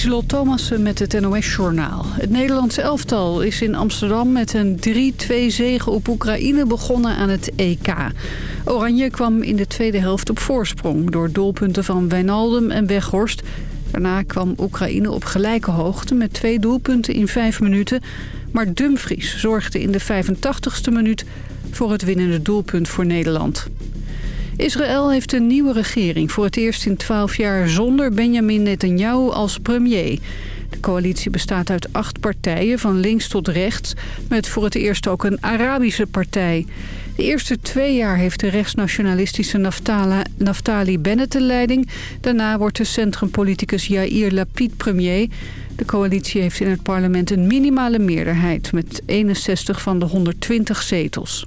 Lieselot Thomassen met het NOS-journaal. Het Nederlandse elftal is in Amsterdam met een 3-2 zege op Oekraïne begonnen aan het EK. Oranje kwam in de tweede helft op voorsprong door doelpunten van Wijnaldum en Weghorst. Daarna kwam Oekraïne op gelijke hoogte met twee doelpunten in vijf minuten. Maar Dumfries zorgde in de 85ste minuut voor het winnende doelpunt voor Nederland. Israël heeft een nieuwe regering voor het eerst in 12 jaar zonder Benjamin Netanyahu als premier. De coalitie bestaat uit acht partijen, van links tot rechts... met voor het eerst ook een Arabische partij. De eerste twee jaar heeft de rechtsnationalistische Naftali Bennett de leiding. Daarna wordt de centrumpoliticus Yair Lapid premier. De coalitie heeft in het parlement een minimale meerderheid... met 61 van de 120 zetels.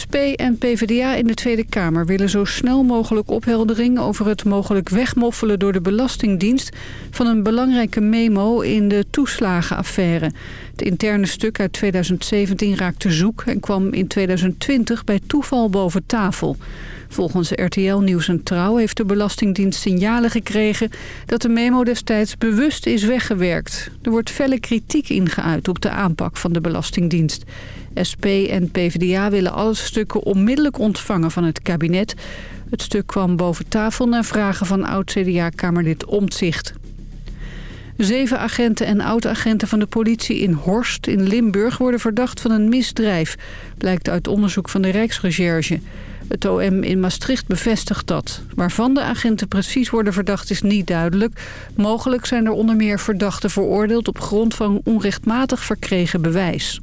SP en PvdA in de Tweede Kamer willen zo snel mogelijk opheldering over het mogelijk wegmoffelen door de Belastingdienst van een belangrijke memo in de toeslagenaffaire. Het interne stuk uit 2017 raakte zoek en kwam in 2020 bij toeval boven tafel. Volgens RTL Nieuws en Trouw heeft de Belastingdienst signalen gekregen dat de memo destijds bewust is weggewerkt. Er wordt felle kritiek ingeuit op de aanpak van de Belastingdienst. SP en PvdA willen alle stukken onmiddellijk ontvangen van het kabinet. Het stuk kwam boven tafel na vragen van oud-CDA-kamerlid Omtzigt. Zeven agenten en oud-agenten van de politie in Horst in Limburg worden verdacht van een misdrijf, blijkt uit onderzoek van de Rijksrecherche. Het OM in Maastricht bevestigt dat. Waarvan de agenten precies worden verdacht is niet duidelijk. Mogelijk zijn er onder meer verdachten veroordeeld op grond van onrechtmatig verkregen bewijs.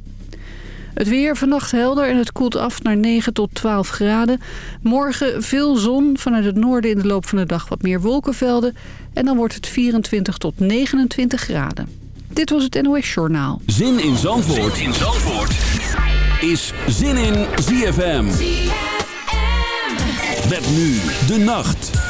Het weer vannacht helder en het koelt af naar 9 tot 12 graden. Morgen veel zon, vanuit het noorden in de loop van de dag wat meer wolkenvelden. En dan wordt het 24 tot 29 graden. Dit was het NOS Journaal. Zin in Zandvoort, zin in Zandvoort. is Zin in ZFM. ZFM. Met nu de nacht.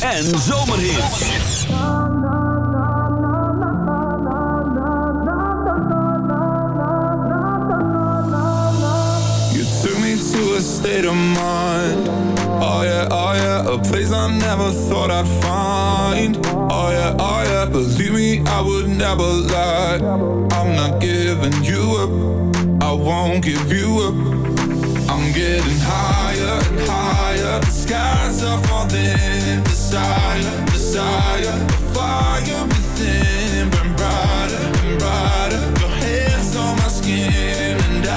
En zomerhits. You took me to a state of mind. Oh yeah, oh yeah, a place I never thought I'd find. Oh yeah, oh yeah, believe me, I would never lie. I'm not giving you up. I won't give you up. The skies are falling desire, desire, the fire within burn brighter and brighter. Your hands on my skin and I.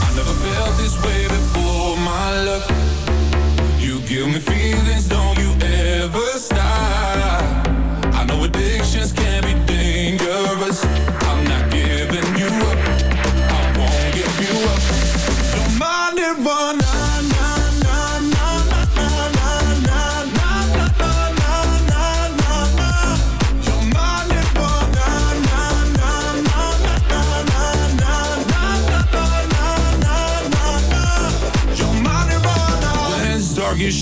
I never felt this way before,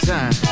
sometime.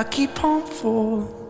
I keep on falling.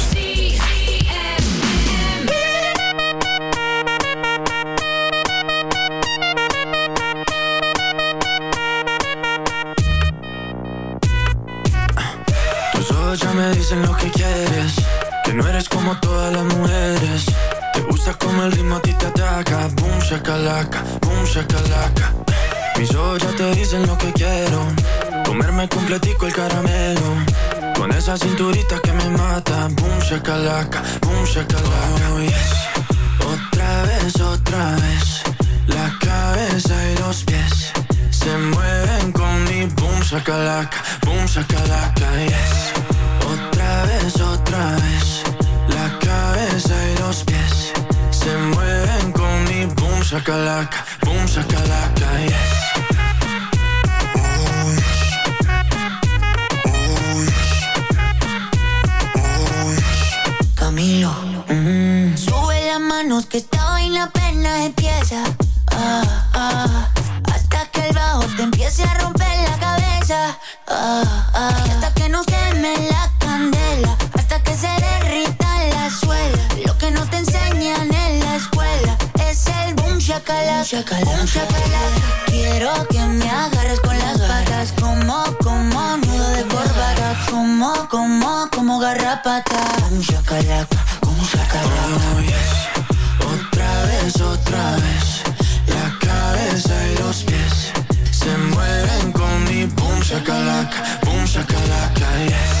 America. Boom shakalaka. Quiero que me agarres con las patas. Como, como nudo de corbata. Como, como, como garrapata. Boom shakalaka. Boom shakalaka. Otra vez, otra vez La cabeza y los pies Se mueven con mi boom shakalaka Boom shakalaka, yes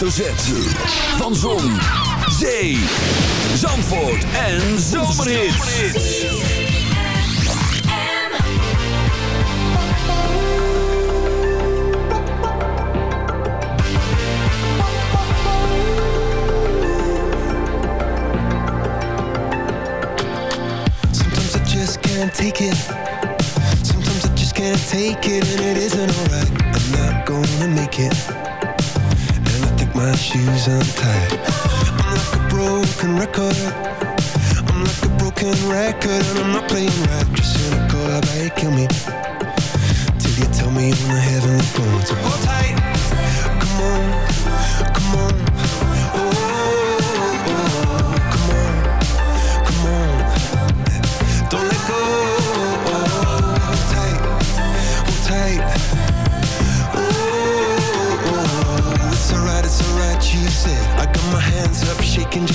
hoofdletter. Van Zon, Zee, Zandvoort en just can't take it. Sometimes I just can't take it, and it isn't alright. I'm not gonna make it. Shoes untied. I'm like a broken record. I'm like a broken record, and I'm not playing right. Just cynical, how about you kill me? Till you tell me on the heavenly phone. So hold tight.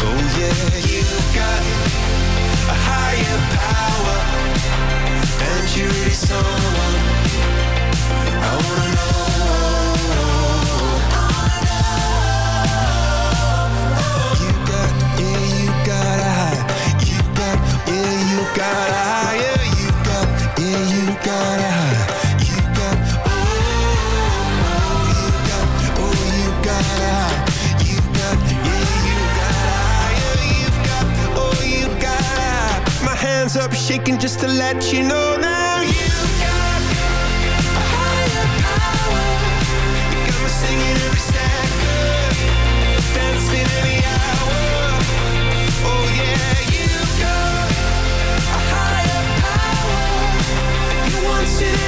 Oh yeah, you've got a higher power, and someone I wanna know. You got, yeah, you got a. You got, yeah, you got higher. You got, yeah, you got. Hands up, shaking just to let you know now. You've got a higher power. You got me singing every second, dancing every hour. Oh yeah, you got a higher power. You